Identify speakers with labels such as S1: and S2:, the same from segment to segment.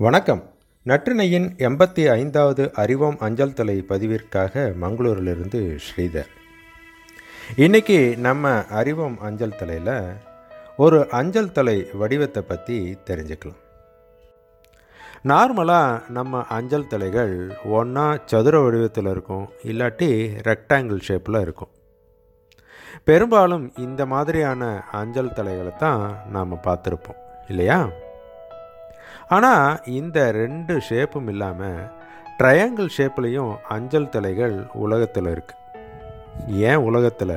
S1: வணக்கம். நற்றினையின் எண்பத்தி ஐந்தாவது அறிவோம் அஞ்சல் தலை பதிவிற்காக மங்களூரிலிருந்து ஸ்ரீதர். இன்னைக்கு நம்ம அறிவோம் அஞ்சல் தலையில் ஒரு அஞ்சல் தலை வடிவத்தை பற்றி தெரிஞ்சுக்கலாம். நார்மலாக நம்ம அஞ்சல் தலைகள் ஒன்றா சதுர வடிவத்தில் இருக்கும் இல்லாட்டி ரெக்டாங்கிள் ஷேப்பில் இருக்கும். பெரும்பாலும் இந்த மாதிரியான அஞ்சல் தலைகளை தான் நாம் பார்த்துருப்போம் இல்லையா? ஆனால் இந்த ரெண்டு ஷேப்பும் இல்லாமல் ட்ரையாங்கிள் ஷேப்லேயும் அஞ்சல் தலைகள் உலகத்தில் இருக்குது ஏன் உலகத்தில்?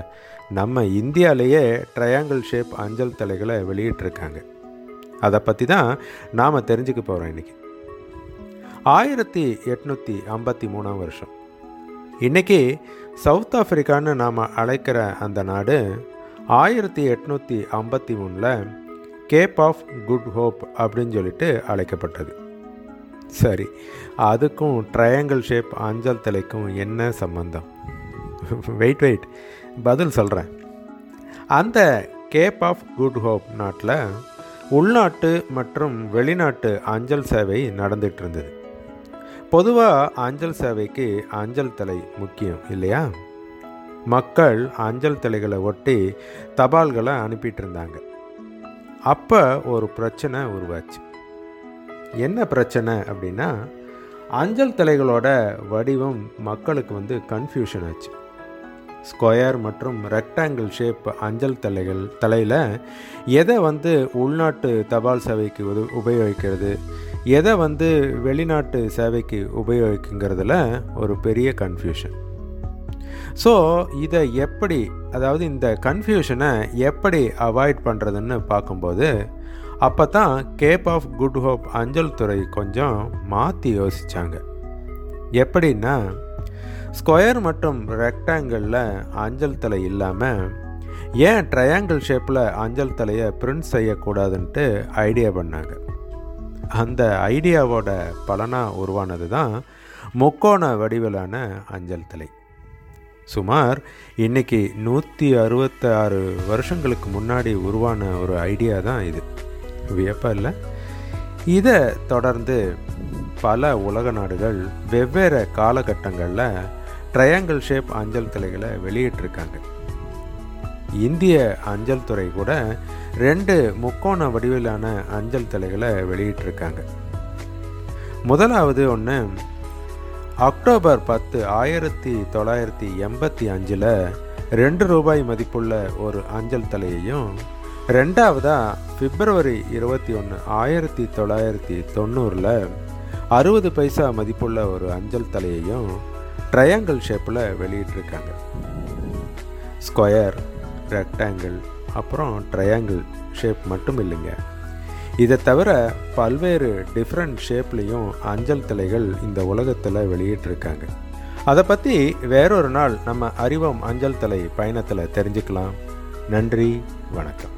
S1: நம்ம இந்தியாவிலேயே ட்ரையாங்கிள் ஷேப் அஞ்சல் தலைகளை வெளியிட்டிருக்காங்க. அதை பற்றி தான் நாம் தெரிஞ்சுக்க போகிறோம் இன்றைக்கி ஆயிரத்தி எட்நூற்றி ஐம்பத்தி மூணாம் வருஷம். இன்றைக்கி சவுத் ஆஃப்ரிக்கான்னு நாம் அழைக்கிற அந்த நாடு ஆயிரத்தி எட்நூற்றி ஐம்பத்தி மூணில் கேப் ஆஃப் குட் ஹோப் அப்படின்னு சொல்லிட்டு அழைக்கப்பட்டது. சரி அதுக்கும் ட்ரையாங்கிள் ஷேப் அஞ்சல் தலைக்கும் என்ன சம்பந்தம்? வெயிட் வெயிட் பதில் சொல்கிறேன் அந்த கேப் ஆஃப் குட் ஹோப் நாட்டில் உள்நாட்டு மற்றும் வெளிநாட்டு அஞ்சல் சேவை நடந்துகிட்டு இருந்தது. பொதுவாக அஞ்சல் சேவைக்கு அஞ்சல் தலை முக்கியம் இல்லையா? மக்கள் அஞ்சல் தலைகளை ஒட்டி தபால்களை அனுப்பிட்டு இருந்தாங்க. அப்போ ஒரு பிரச்சனை உருவாச்சு. என்ன பிரச்சனை அப்படின்னா அஞ்சல் தலைகளோட வடிவம் மக்களுக்கு வந்து கன்ஃபியூஷன் ஆச்சு. ஸ்கொயர் மற்றும் ரெக்டாங்கிள் ஷேப் அஞ்சல் தலைகள் தலையில் எதை வந்து உள்நாட்டு தபால் சேவைக்கு உது உபயோகிக்கிறது எதை வந்து வெளிநாட்டு சேவைக்கு உபயோகிக்குங்கிறதுல ஒரு பெரிய கன்ஃபியூஷன் ஸோ இதை எப்படி அதாவது இந்த கன்ஃபியூஷனை எப்படி அவாய்ட் பண்ணுறதுன்னு பார்க்கும்போது அப்போ தான் கேப் ஆஃப் குட் ஹோப் அஞ்சல் துறை கொஞ்சம் மாற்றி யோசித்தாங்க எப்படின்னா ஸ்கொயர் மற்றும் ரெக்டாங்கிளில் அஞ்சல் தலை இல்லாமல் ஏன் ட்ரையாங்கிள் ஷேப்பில் அஞ்சல் தலையை பிரிண்ட் செய்யக்கூடாதுன்ட்டு ஐடியா பண்ணாங்க. அந்த ஐடியாவோட பலனாக உருவானது தான் முக்கோண வடிவிலான அஞ்சல் தலை. சுமார் இன்றைக்கி நூற்றி அறுபத்தாறு வருஷங்களுக்கு முன்னாடி உருவான ஒரு ஐடியா தான் இது. வியப்பாக இல்லை? இதை தொடர்ந்து பல உலக நாடுகள் வெவ்வேறு காலகட்டங்களில் ட்ரையாங்கிள் ஷேப் அஞ்சல் தலைகளை வெளியிட்டிருக்காங்க. இந்திய அஞ்சல் துறை கூட ரெண்டு முக்கோண வடிவிலான அஞ்சல் தலைகளை வெளியிட்டிருக்காங்க. முதலாவது ஒன்று அக்டோபர் பத்து ஆயிரத்தி தொள்ளாயிரத்தி எண்பத்தி அஞ்சில் ரெண்டு ரூபாய் மதிப்புள்ள ஒரு அஞ்சல் தலையையும் ரெண்டாவதாக பிப்ரவரி இருபத்தி ஒன்று ஆயிரத்தி தொள்ளாயிரத்தி தொண்ணூறில் அறுபது பைசா மதிப்புள்ள ஒரு அஞ்சல் தலையையும் ட்ரையாங்கிள் ஷேப்பில் வெளியிட்டிருக்காங்க. ஸ்கொயர் ரெக்டாங்கிள் அப்புறம் ட்ரையாங்கிள் ஷேப் மட்டும் இல்லைங்க. இதை தவிர பல்வேறு டிஃப்ரெண்ட் ஷேப்லேயும் அஞ்சல் தலைகள் இந்த உலகத்தில் வெளியிட்டிருக்காங்க. அதை பற்றி வேறொரு நாள் நம்ம அறிவோம் அஞ்சல் தலை பயணத்தில் தெரிஞ்சுக்கலாம். நன்றி வணக்கம்.